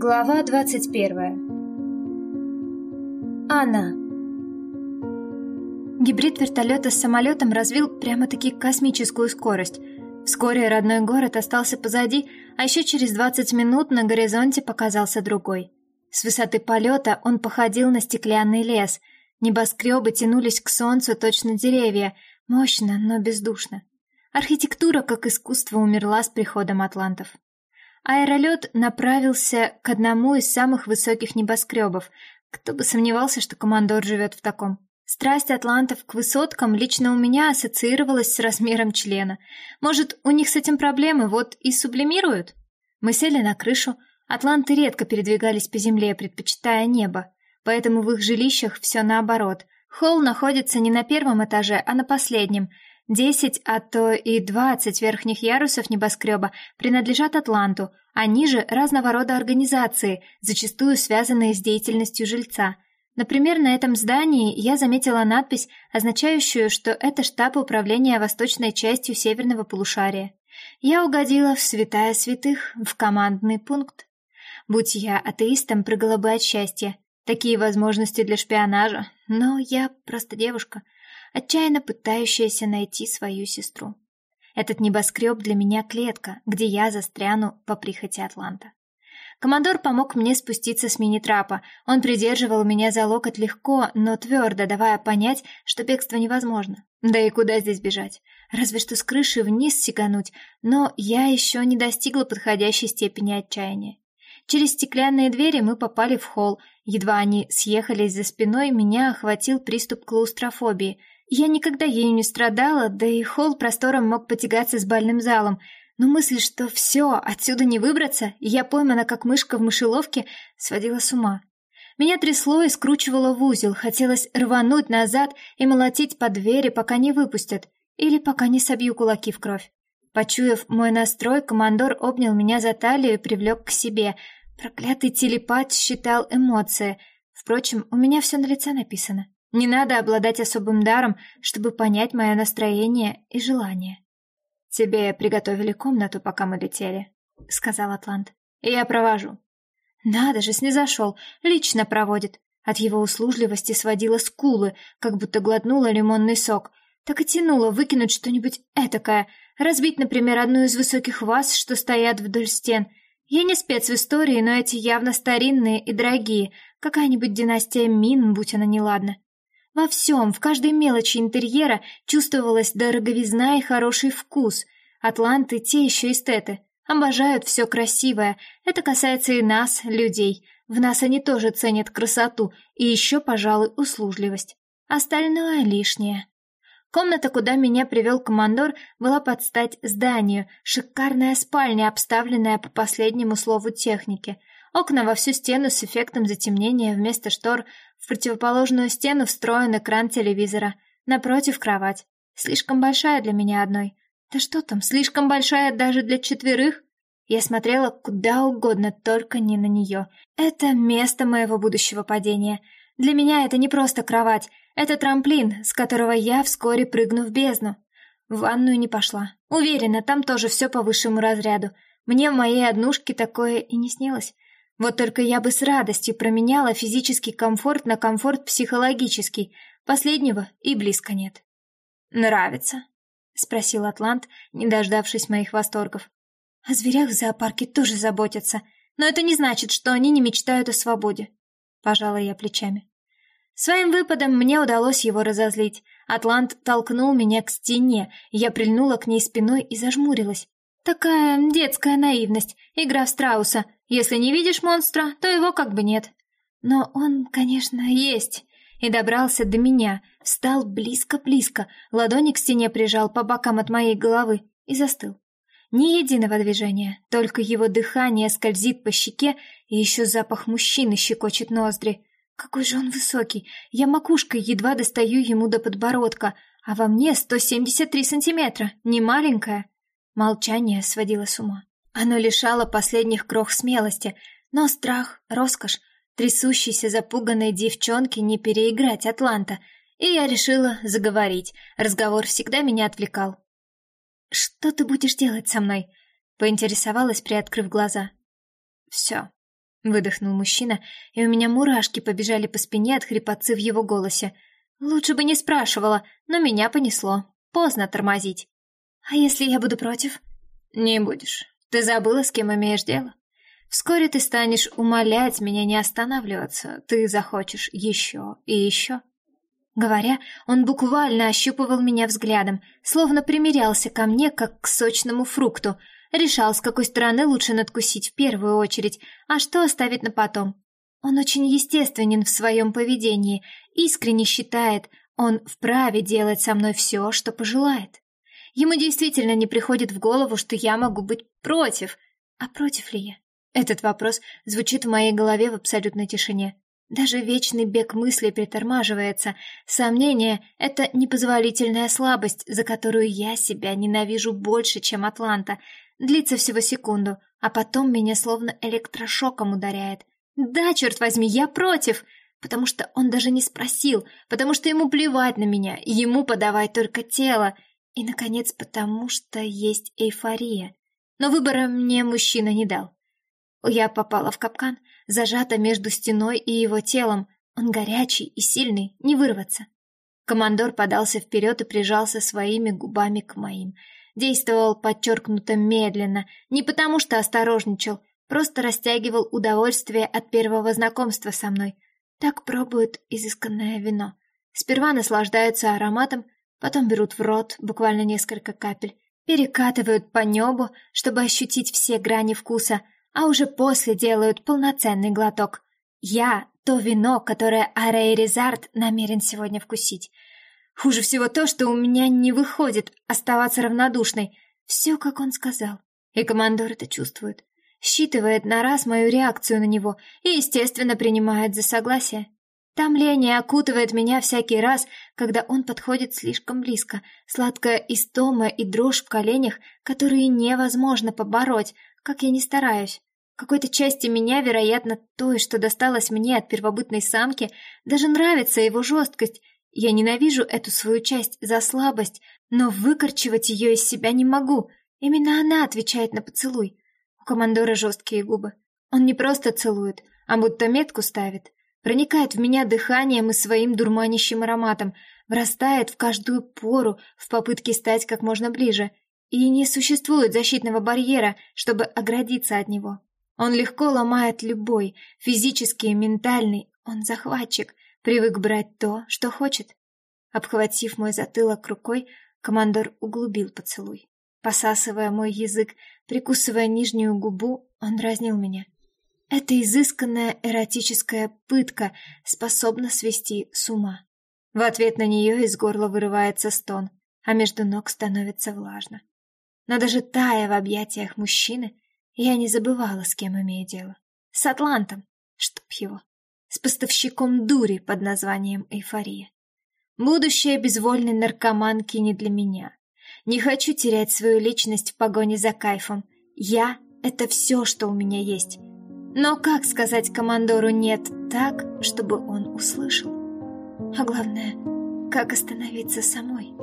Глава двадцать первая Анна Гибрид вертолета с самолетом развил прямо-таки космическую скорость. Вскоре родной город остался позади, а еще через 20 минут на горизонте показался другой. С высоты полета он походил на стеклянный лес. Небоскребы тянулись к солнцу точно деревья, мощно, но бездушно. Архитектура как искусство умерла с приходом атлантов. Аэролет направился к одному из самых высоких небоскребов. Кто бы сомневался, что командор живет в таком. Страсть атлантов к высоткам лично у меня ассоциировалась с размером члена. Может, у них с этим проблемы, вот и сублимируют? Мы сели на крышу. Атланты редко передвигались по земле, предпочитая небо. Поэтому в их жилищах все наоборот. Холл находится не на первом этаже, а на последнем. Десять, а то и двадцать верхних ярусов небоскреба принадлежат Атланту, а ниже разного рода организации, зачастую связанные с деятельностью жильца – Например, на этом здании я заметила надпись, означающую, что это штаб управления восточной частью северного полушария. Я угодила в святая святых, в командный пункт. Будь я атеистом, прыгала бы от счастья. Такие возможности для шпионажа, но я просто девушка, отчаянно пытающаяся найти свою сестру. Этот небоскреб для меня клетка, где я застряну по прихоти Атланта. Командор помог мне спуститься с мини-трапа. Он придерживал меня за локоть легко, но твердо, давая понять, что бегство невозможно. Да и куда здесь бежать? Разве что с крыши вниз сигануть, но я еще не достигла подходящей степени отчаяния. Через стеклянные двери мы попали в холл. Едва они съехались за спиной, меня охватил приступ клаустрофобии. Я никогда ею не страдала, да и холл простором мог потягаться с бальным залом — но мысль, что все, отсюда не выбраться, и я поймана как мышка в мышеловке, сводила с ума. Меня трясло и скручивало в узел, хотелось рвануть назад и молотить по двери, пока не выпустят, или пока не собью кулаки в кровь. Почуяв мой настрой, командор обнял меня за талию и привлек к себе. Проклятый телепат считал эмоции. Впрочем, у меня все на лице написано. Не надо обладать особым даром, чтобы понять мое настроение и желание. «Тебе приготовили комнату, пока мы летели», — сказал Атлант. «Я провожу». «Надо же, снизошел, лично проводит». От его услужливости сводила скулы, как будто глотнула лимонный сок. Так и тянуло выкинуть что-нибудь этакое, разбить, например, одну из высоких ваз, что стоят вдоль стен. Я не спец в истории, но эти явно старинные и дорогие, какая-нибудь династия Мин, будь она неладна. Во всем, в каждой мелочи интерьера чувствовалась дороговизна и хороший вкус. Атланты те еще эстеты. Обожают все красивое. Это касается и нас, людей. В нас они тоже ценят красоту и еще, пожалуй, услужливость. Остальное лишнее. Комната, куда меня привел командор, была под стать зданию. Шикарная спальня, обставленная по последнему слову техники. Окна во всю стену с эффектом затемнения вместо штор, в противоположную стену встроен экран телевизора. Напротив кровать. Слишком большая для меня одной. Да что там, слишком большая даже для четверых? Я смотрела куда угодно, только не на нее. Это место моего будущего падения. Для меня это не просто кровать, это трамплин, с которого я вскоре прыгну в бездну. В ванную не пошла. Уверена, там тоже все по высшему разряду. Мне в моей однушке такое и не снилось. Вот только я бы с радостью променяла физический комфорт на комфорт психологический. Последнего и близко нет. «Нравится?» — спросил Атлант, не дождавшись моих восторгов. «О зверях в зоопарке тоже заботятся, но это не значит, что они не мечтают о свободе». Пожала я плечами. Своим выпадом мне удалось его разозлить. Атлант толкнул меня к стене, я прильнула к ней спиной и зажмурилась. Такая детская наивность, игра в страуса. Если не видишь монстра, то его как бы нет. Но он, конечно, есть. И добрался до меня, встал близко-близко, ладони к стене прижал по бокам от моей головы и застыл. Ни единого движения, только его дыхание скользит по щеке, и еще запах мужчины щекочет ноздри. Какой же он высокий! Я макушкой едва достаю ему до подбородка, а во мне 173 сантиметра, не маленькая. Молчание сводило с ума. Оно лишало последних крох смелости, но страх, роскошь, трясущейся запуганной девчонки не переиграть Атланта, и я решила заговорить. Разговор всегда меня отвлекал. «Что ты будешь делать со мной? Поинтересовалась, приоткрыв глаза. «Все», — выдохнул мужчина, и у меня мурашки побежали по спине от хрипотцы в его голосе. Лучше бы не спрашивала, но меня понесло. Поздно тормозить. «А если я буду против?» «Не будешь. Ты забыла, с кем имеешь дело? Вскоре ты станешь умолять меня не останавливаться. Ты захочешь еще и еще». Говоря, он буквально ощупывал меня взглядом, словно примерялся ко мне, как к сочному фрукту, решал, с какой стороны лучше надкусить в первую очередь, а что оставить на потом. Он очень естественен в своем поведении, искренне считает, он вправе делать со мной все, что пожелает. Ему действительно не приходит в голову, что я могу быть против. А против ли я? Этот вопрос звучит в моей голове в абсолютной тишине. Даже вечный бег мыслей притормаживается. Сомнение — это непозволительная слабость, за которую я себя ненавижу больше, чем Атланта. Длится всего секунду, а потом меня словно электрошоком ударяет. Да, черт возьми, я против! Потому что он даже не спросил, потому что ему плевать на меня, ему подавать только тело. И, наконец, потому что есть эйфория. Но выбора мне мужчина не дал. Я попала в капкан, зажата между стеной и его телом. Он горячий и сильный, не вырваться. Командор подался вперед и прижался своими губами к моим. Действовал подчеркнуто медленно, не потому что осторожничал, просто растягивал удовольствие от первого знакомства со мной. Так пробуют изысканное вино. Сперва наслаждаются ароматом, потом берут в рот буквально несколько капель, перекатывают по небу, чтобы ощутить все грани вкуса, а уже после делают полноценный глоток. Я — то вино, которое Арей Резард намерен сегодня вкусить. Хуже всего то, что у меня не выходит оставаться равнодушной. Все, как он сказал. И командор это чувствует. Считывает на раз мою реакцию на него и, естественно, принимает за согласие. Томление окутывает меня всякий раз, когда он подходит слишком близко. Сладкая истома и дрожь в коленях, которые невозможно побороть, как я не стараюсь. Какой-то части меня, вероятно, той, что досталось мне от первобытной самки, даже нравится его жесткость. Я ненавижу эту свою часть за слабость, но выкорчевать ее из себя не могу. Именно она отвечает на поцелуй. У командора жесткие губы. Он не просто целует, а будто метку ставит проникает в меня дыханием и своим дурманящим ароматом, врастает в каждую пору в попытке стать как можно ближе, и не существует защитного барьера, чтобы оградиться от него. Он легко ломает любой, физический ментальный, он захватчик, привык брать то, что хочет. Обхватив мой затылок рукой, командор углубил поцелуй. Посасывая мой язык, прикусывая нижнюю губу, он дразнил меня — эта изысканная эротическая пытка способна свести с ума. В ответ на нее из горла вырывается стон, а между ног становится влажно. Но даже тая в объятиях мужчины, я не забывала, с кем имею дело. С Атлантом, чтоб его. С поставщиком дури под названием «Эйфория». Будущее безвольной наркоманки не для меня. Не хочу терять свою личность в погоне за кайфом. Я — это все, что у меня есть — но как сказать командору «нет» так, чтобы он услышал? А главное, как остановиться самой?